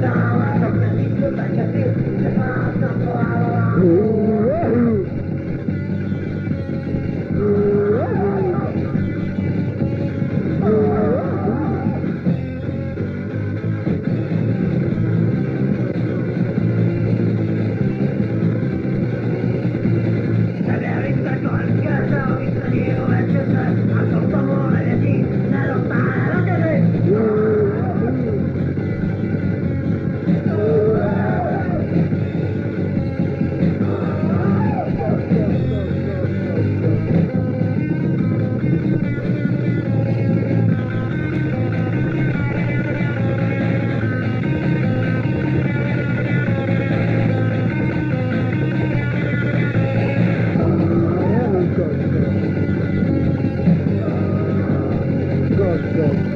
God, God,